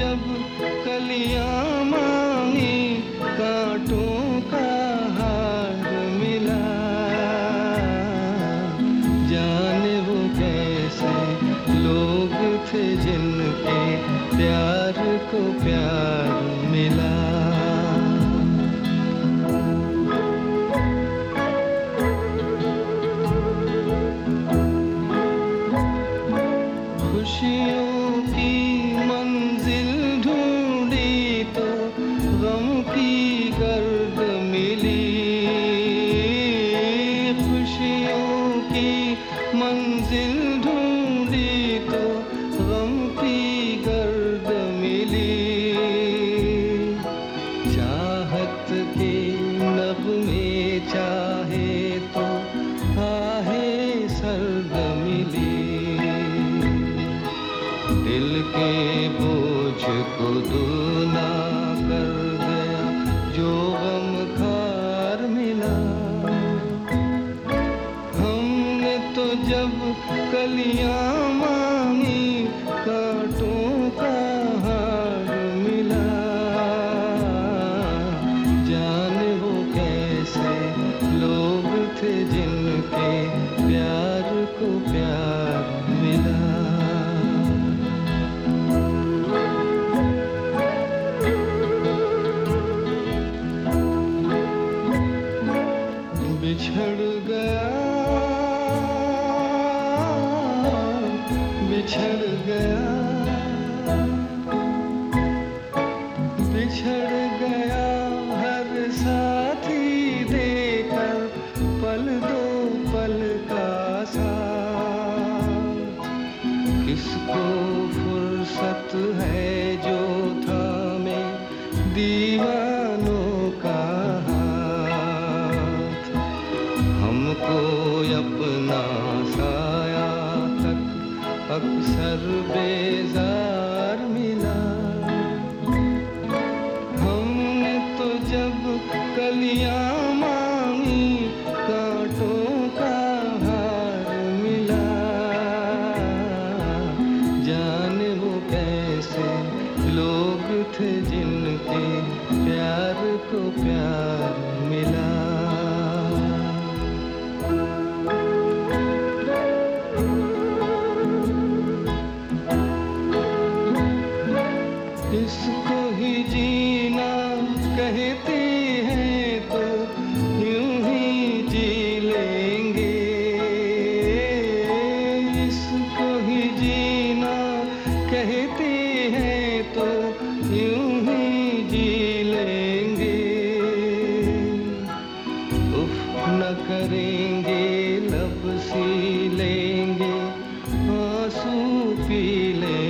जब कलियाँ मांगी, कांटों का हार मिला। जाने वो कैसे लोग थे जिनके प्यार को प्यार मिला। मंजिल ढूंढी तो गम की गर्द मिली। चाहत के नगमे चाहे तो आहे सर्द मिली। दिल के बोझ को दूना जब कलियाँ मांगी कांटों बिछड़ गया। बिछड़ गया हर साथी देकर पल दो पल का साथ किसको फुर्सत है अक्सर बेजार मिला। हमने तो जब कलियाँ मांगी, कांटों का हार मिला। जाने वो कैसे लोग थे जिनके प्यार को प्यार इसको ही जीना कहते हैं तो यूँ ही जी लेंगे। इसको ही जीना कहते हैं तो यूँ ही जी लेंगे। उफ, न करेंगे लब सी लेंगे, आँसू पी लेंगे।